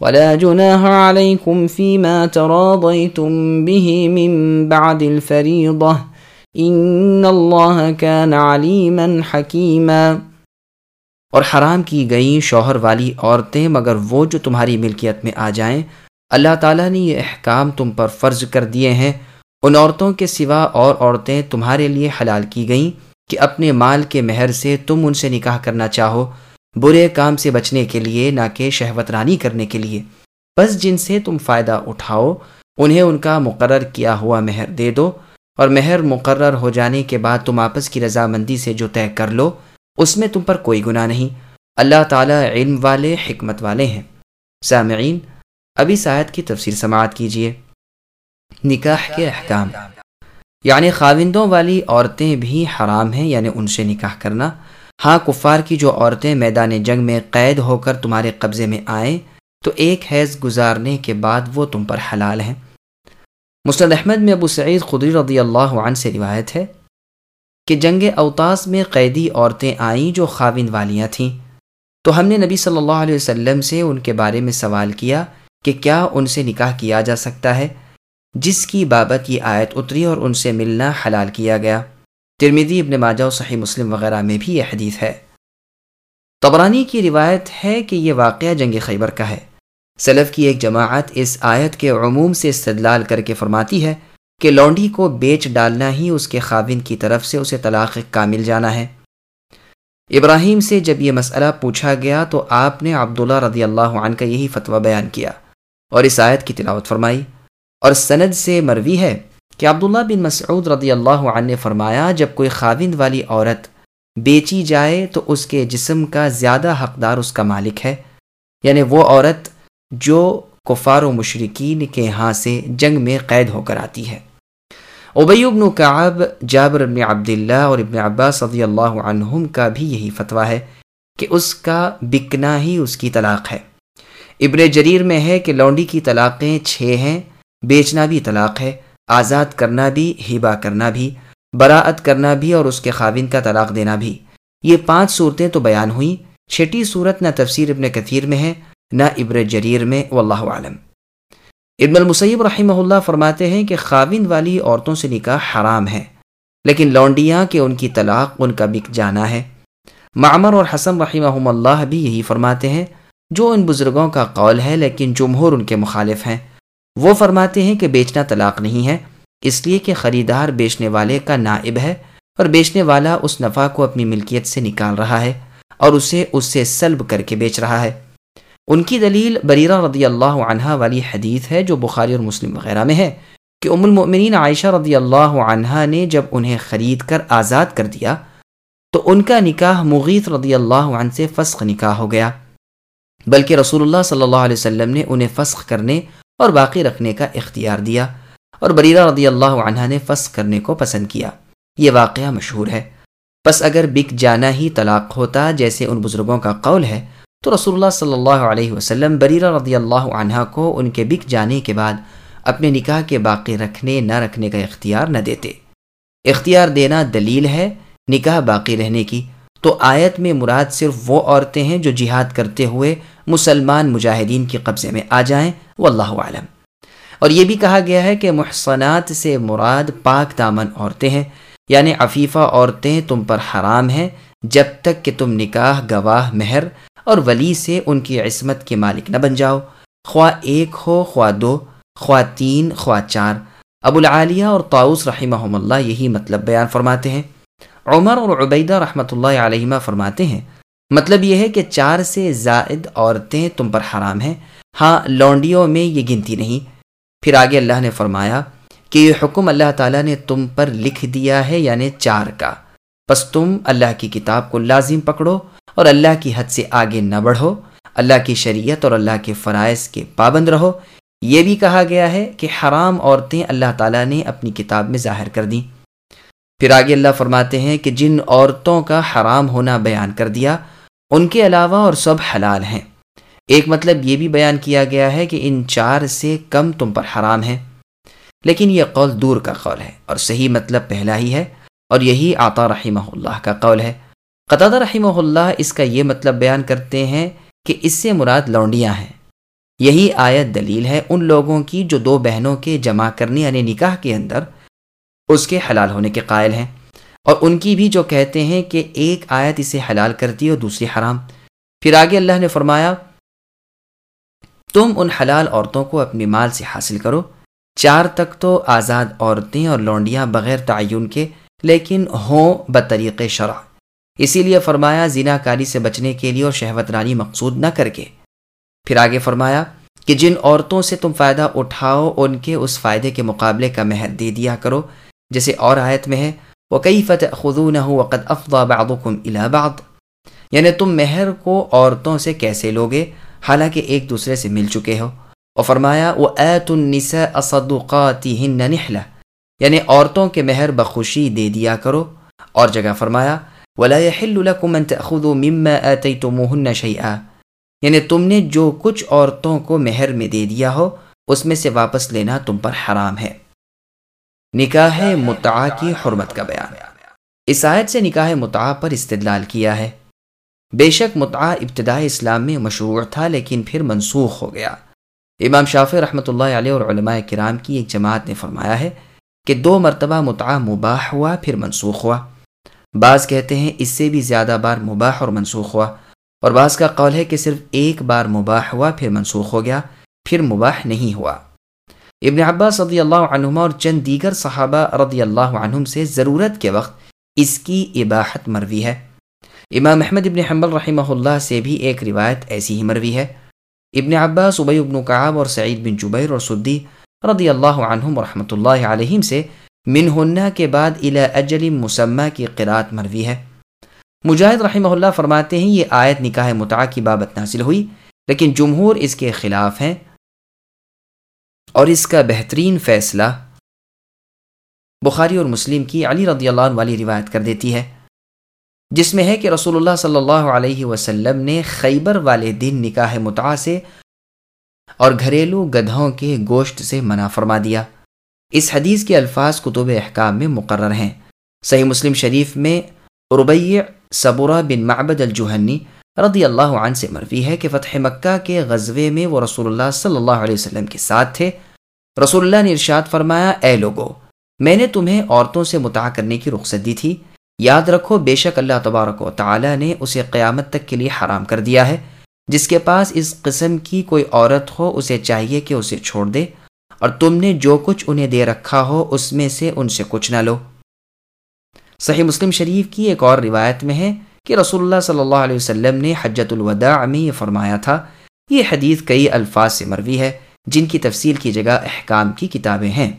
ولا جناح عليكم فيما تراضيتم به من بعد الفريضة. إن الله كان عليما حكيما. اور حرام کی گئیں شوہر والی عورتیں مگر وہ جو تمہاری ملکیت میں آ جائیں، اللہ تعالیٰ نے یہ احکام تم پر فرض کر دیے ہیں۔ ان عورتوں کے سوا اور عورتیں تمہارے لیے حلال کی گئیں کہ اپنے مال کے مہر سے تم ان سے نکاح کرنا چاہو۔ برے کام سے بچنے کے لیے، نہ کہ شہوت رانی کرنے کے لیے۔ بس جن سے تم فائدہ اٹھاؤ، انہیں ان کا مقرر کیا ہوا مہر دے دو۔ اور مہر مقرر ہو جانے کے بعد تم آپس کی رضامندی سے جو طے کر لو، اس میں تم پر کوئی گناہ نہیں۔ اللہ تعالیٰ علم والے، حکمت والے ہیں۔ سامعین، ابھی سائد کی تفسیر سماعت کیجیے نکاح کے احکام۔ یعنی خاوندوں والی عورتیں بھی حرام ہیں یعنی ان سے نکاح کرنا۔ ہاں کفار کی جو عورتیں میدان جنگ میں قید ہو کر تمہارے قبضے میں آئیں، تو ایک حیض گزارنے کے بعد وہ تم پر حلال ہیں۔ مسند احمد میں ابو سعید خدری رضی اللہ عنہ سے روایت ہے کہ جنگ اوتاس میں قیدی عورتیں آئیں جو خاوند والیاں تھیں۔ تو ہم نے نبی صلی اللہ علیہ وسلم سے ان کے بارے میں سوال کیا کہ کیا ان سے نکاح کیا جا سکتا ہے، جس کی بابت یہ آیت اتری اور ان سے ملنا حلال کیا گیا۔ ترمیدی ابن ماجہ و صحیح مسلم وغیرہ میں بھی یہ حدیث ہے۔ طبرانی کی روایت ہے کہ یہ واقعہ جنگ خیبر کا ہے۔ سلف کی ایک جماعت اس آیت کے عموم سے استدلال کر کے فرماتی ہے کہ لونڈی کو بیچ ڈالنا ہی اس کے خاوند کی طرف سے اسے طلاق کامل جانا ہے۔ ابراہیم سے جب یہ مسئلہ پوچھا گیا تو آپ نے عبداللہ رضی اللہ عنہ کا یہی فتویٰ بیان کیا اور اس آیت کی تلاوت فرمائی۔ اور سند سے مروی ہے کہ عبداللہ بن مسعود رضی اللہ عنہ نے فرمایا، جب کوئی خاوند والی عورت بیچی جائے تو اس کے جسم کا زیادہ حقدار اس کا مالک ہے۔ یعنی وہ عورت جو کفار و مشرقین کے ہاں سے جنگ میں قید ہو کر آتی ہے۔ ابی ابن کعب، جابر ابن عبداللہ اور ابن عباس رضی اللہ عنہم کا بھی یہی فتویٰ ہے کہ اس کا بکنا ہی اس کی طلاق ہے۔ ابن جریر میں ہے کہ لونڈی کی طلاقیں چھ ہیں، بیچنا بھی طلاق ہے۔ آزاد کرنا بھی ہیبا کرنا بھی، براعت کرنا بھی اور اس کے خاوند کا طلاق دینا بھی۔ یہ پانچ صورتیں تو بیان ہوئیں۔ چھٹی صورت نہ تفسیر ابن کثیر میں ہے، نہ ابن جریر میں، واللہ عالم ابن المسیب رحمہ اللہ فرماتے ہیں کہ خاوند والی عورتوں سے نکاح حرام ہے، لیکن لونڈیاں کہ ان کی طلاق، ان کا بک جانا ہے۔ معمر اور حسن رحمہ اللہ بھی یہی فرماتے ہیں، جو ان بزرگوں کا قول ہے، لیکن جمہور ان کے مخالف ہیں۔ وہ فرماتے ہیں کہ بیچنا طلاق نہیں ہے، اس لیے کہ خریدار بیچنے والے کا نائب ہے اور بیچنے والا اس نفع کو اپنی ملکیت سے نکال رہا ہے اور اسے اس سے سلب کر کے بیچ رہا ہے۔ ان کی دلیل بریرہ رضی اللہ عنہ والی حدیث ہے جو بخاری اور مسلم وغیرہ میں ہے کہ ام المؤمنین عائشہ رضی اللہ عنہ نے جب انہیں خرید کر آزاد کر دیا تو ان کا نکاح مغیث رضی اللہ عنہ سے فسخ نکاح ہو گیا، بلکہ رسول اللہ صلی اللہ علیہ وسلم نے انہیں فسخ کرنے اور باقی رکھنے کا اختیار دیا اور بریرہ رضی اللہ عنہ نے فسخ کرنے کو پسند کیا۔ یہ واقعہ مشہور ہے۔ بس اگر بک جانا ہی طلاق ہوتا جیسے ان بزرگوں کا قول ہے، تو رسول اللہ صلی اللہ علیہ وسلم بریرہ رضی اللہ عنہ کو ان کے بک جانے کے بعد اپنے نکاح کے باقی رکھنے نہ رکھنے کا اختیار نہ دیتے۔ اختیار دینا دلیل ہے نکاح باقی رہنے کی۔ تو آیت میں مراد صرف وہ عورتیں ہیں جو جہاد کرتے ہوئے مسلمان مجاہدین کے قبضے میں آ جائیں واللہ عالم اور یہ بھی کہا گیا ہے کہ محسنات سے مراد پاک دامن عورتیں ہیں یعنی عفیفہ عورتیں تم پر حرام ہیں جب تک کہ تم نکاح، گواہ، مہر اور ولی سے ان کی عصمت کے مالک نہ بن جاؤ۔ خواہ ایک ہو، خواہ دو، خواہ تین، خواہ چار۔ ابو العالیہ اور طاؤس رحمہ اللہ یہی مطلب بیان فرماتے ہیں۔ عمر اور عبیدہ رحمۃ اللہ علیہ فرماتے ہیں مطلب یہ ہے کہ چار سے زائد عورتیں تم پر حرام ہیں۔ ہاں لونڈیوں میں یہ گنتی نہیں۔ پھر آگے اللہ نے فرمایا کہ یہ حکم اللہ تعالیٰ نے تم پر لکھ دیا ہے یعنی چار کا۔ بس تم اللہ کی کتاب کو لازم پکڑو اور اللہ کی حد سے آگے نہ بڑھو۔ اللہ کی شریعت اور اللہ کے فرائض کے پابند رہو۔ یہ بھی کہا گیا ہے کہ حرام عورتیں اللہ تعالیٰ نے اپنی کتاب میں ظاہر کر دیں۔ پھر آگے اللہ فرماتے ہیں کہ جن عورتوں کا حرام ہونا بیان کر دیا، ان کے علاوہ اور سب حلال ہیں۔ ایک مطلب یہ بھی بیان کیا گیا ہے کہ ان چار سے کم تم پر حرام ہے۔ لیکن یہ قول دور کا قول ہے اور صحیح مطلب پہلا ہی ہے اور یہی آتا رحمہ اللہ کا قول ہے۔ قطع رحمہ اللہ اس کا یہ مطلب بیان کرتے ہیں کہ اس سے مراد لونڈیاں ہیں۔ یہی آیت دلیل ہے ان لوگوں کی جو دو بہنوں کے جمع کرنے یعنی نکاح کے اندر اس کے حلال ہونے کے قائل ہیں۔ اور ان کی بھی جو کہتے ہیں کہ ایک آیت اسے حلال کرتی ہے اور دوسری حرام۔ پھر آگے اللہ نے فرمایا تم ان حلال عورتوں کو اپنی مال سے حاصل کرو۔ چار تک تو آزاد عورتیں اور لونڈیاں بغیر تعین کے، لیکن ہوں بطریق شرع۔ اسی لیے فرمایا زینا کاری سے بچنے کے لیے اور شہوت رانی مقصود نہ کر کے۔ پھر آگے فرمایا کہ جن عورتوں سے تم فائدہ اٹھاؤ، ان کے اس فائدے کے مقابلے کا مہر دے دیا کرو۔ جیسے اور آیت میں ہے وہ کئی فتح خدو نہ ہو وقت افوا بعض۔ یعنی تم مہر کو عورتوں سے کیسے لوگے؟ حالانکہ ایک دوسرے سے مل چکے ہو۔ اور فرمایا وہ ایت النساء اصدقاتهن نحلہ یعنی عورتوں کے مہر بخوشی دے دیا کرو۔ اور جگہ فرمایا، ولا يحل لكم ان تاخذوا مما اتيتموهن شيئا۔ یعنی تم نے جو کچھ عورتوں کو مہر میں دے دیا ہو، اس میں سے واپس لینا تم پر حرام ہے۔ نکاح متع کی حرمت کا بیان۔ اس آیت سے نکاح متع پر استدلال کیا ہے۔ بے شک متع ابتدائی اسلام میں مشروع تھا لیکن پھر منسوخ ہو گیا۔ امام شافی رحمۃ اللہ علیہ اور علماء کرام کی ایک جماعت نے فرمایا ہے کہ دو مرتبہ متع مباح ہوا، پھر منسوخ ہوا۔ بعض کہتے ہیں اس سے بھی زیادہ بار مباح اور منسوخ ہوا۔ اور بعض کا قول ہے کہ صرف ایک بار مباح ہوا، پھر منسوخ ہو گیا، پھر مباح نہیں ہوا۔ ابن عباس رضی اللہ عنہما اور چند دیگر صحابہ رضی اللہ عنہم سے ضرورت کے وقت اس کی اباحت مروی ہے۔ امام احمد ابن حنبل رحمہ اللہ سے بھی ایک روایت ایسی ہی مروی ہے۔ ابن عباس، ابی ابن کعاب اور سعید بن جبیر اور سدی رضی اللہ عنہم رحمۃ اللہ علیہم سے منہنہ کے بعد الى اجل مسمہ کی قرات مروی ہے۔ مجاہد رحمہ اللہ فرماتے ہیں، یہ آیت نکاح متع کی بابت نازل ہوئی، لیکن جمہور اس کے خلاف ہیں۔ اور اس کا بہترین فیصلہ بخاری اور مسلم کی علی رضی اللہ عنہ والی روایت کر دیتی ہے۔ جس میں ہے کہ رسول اللہ صلی اللہ علیہ وسلم نے خیبر والے دن نکاح متع سے اور گھریلو گدھوں کے گوشت سے منع فرما دیا۔ اس حدیث کے الفاظ کتب احکام میں مقرر ہیں۔ صحیح مسلم شریف میں ربیع صبورہ بن معبد الجوہنی رضی اللہ عنہ سے مروی ہے کہ فتح مکہ کے غزوے میں وہ رسول اللہ صلی اللہ علیہ وسلم کے ساتھ تھے۔ رسول اللہ نے ارشاد فرمایا، اے لوگو، میں نے تمہیں عورتوں سے متع کرنے کی رخصت دی تھی۔ یاد رکھو، بے شک اللہ تبارک و تعالی نے اسے قیامت تک کے لیے حرام کر دیا ہے۔ جس کے پاس اس قسم کی کوئی عورت ہو، اسے چاہیے کہ اسے چھوڑ دے۔ اور تم نے جو کچھ انہیں دے رکھا ہو، اس میں سے ان سے کچھ نہ لو۔ صحیح مسلم شریف کی ایک اور روایت میں ہے کہ رسول اللہ صلی اللہ علیہ وسلم نے حجت الوداع میں یہ فرمایا تھا۔ یہ حدیث کئی الفاظ سے مروی ہے، جن کی تفصیل کی جگہ احکام کی کتابیں ہیں۔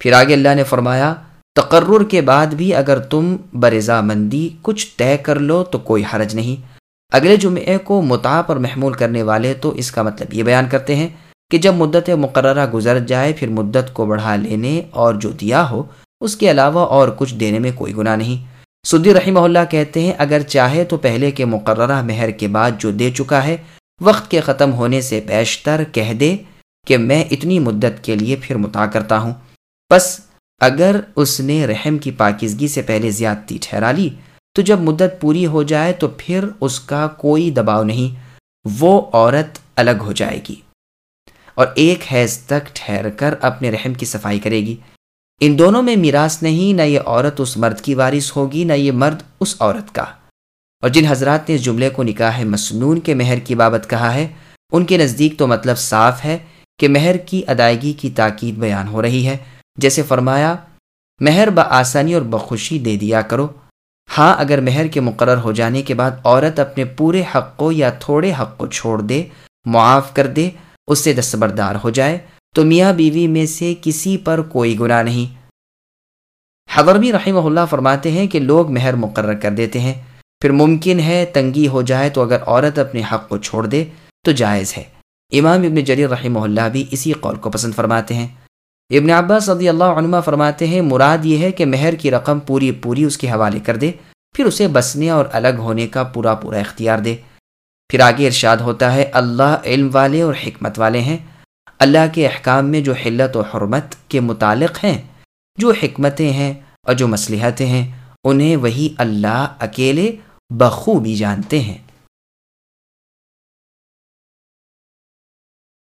پھر آگے اللہ نے فرمایا تقرر کے بعد بھی اگر تم برضا مندی کچھ طے کر لو تو کوئی حرج نہیں۔ اگلے جمعے کو متع پر محمول کرنے والے تو اس کا مطلب یہ بیان کرتے ہیں کہ جب مدت مقررہ گزر جائے پھر مدت کو بڑھا لینے اور جو دیا ہو، اس کے علاوہ اور کچھ دینے میں کوئی گناہ نہیں۔ سدی رحمہ اللہ کہتے ہیں، اگر چاہے تو پہلے کے مقررہ مہر کے بعد جو دے چکا ہے، وقت کے ختم ہونے سے بیشتر کہہ دے کہ میں اتنی مدت کے لیے پھر متا کرتا ہوں۔ بس اگر اس نے رحم کی پاکیزگی سے پہلے زیادتی ٹھہرا لی، تو جب مدت پوری ہو جائے تو پھر اس کا کوئی دباؤ نہیں، وہ عورت الگ ہو جائے گی۔ اور ایک حیض تک ٹھہر کر اپنے رحم کی صفائی کرے گی۔ ان دونوں میں میراث نہیں، نہ یہ عورت اس مرد کی وارث ہوگی، نہ یہ مرد اس عورت کا۔ اور جن حضرات نے اس جملے کو نکاح مسنون کے مہر کی بابت کہا ہے، ان کے نزدیک تو مطلب صاف ہے کہ مہر کی ادائیگی کی تاکید بیان ہو رہی ہے۔ جیسے فرمایا، مہر بآسانی اور بخوشی دے دیا کرو۔ ہاں اگر مہر کے مقرر ہو جانے کے بعد عورت اپنے پورے حق کو یا تھوڑے حق کو چھوڑ دے، معاف کر دے، اس سے دستبردار ہو جائے، تو میاں بیوی میں سے کسی پر کوئی گناہ نہیں۔ حضرمی رحمہ اللہ فرماتے ہیں کہ لوگ مہر مقرر کر دیتے ہیں۔ پھر ممکن ہے تنگی ہو جائے تو اگر عورت اپنے حق کو چھوڑ دے تو جائز ہے۔ امام ابن جریر رحمہ اللہ بھی اسی قول کو پسند فرماتے ہیں۔ ابن عباس رضی اللہ عنہ فرماتے ہیں، مراد یہ ہے کہ مہر کی رقم پوری پوری اس کے حوالے کر دے، پھر اسے بسنے اور الگ ہونے کا پورا پورا اختیار دے۔ پھر آگے ارشاد ہوتا ہے، اللہ علم والے اور حکمت والے ہیں۔ اللہ کے احکام میں جو حلت و حرمت کے متعلق ہیں، جو حکمتیں ہیں اور جو مصلحتیں ہیں، انہیں وہی اللہ اکیلے بخوبی جانتے ہیں۔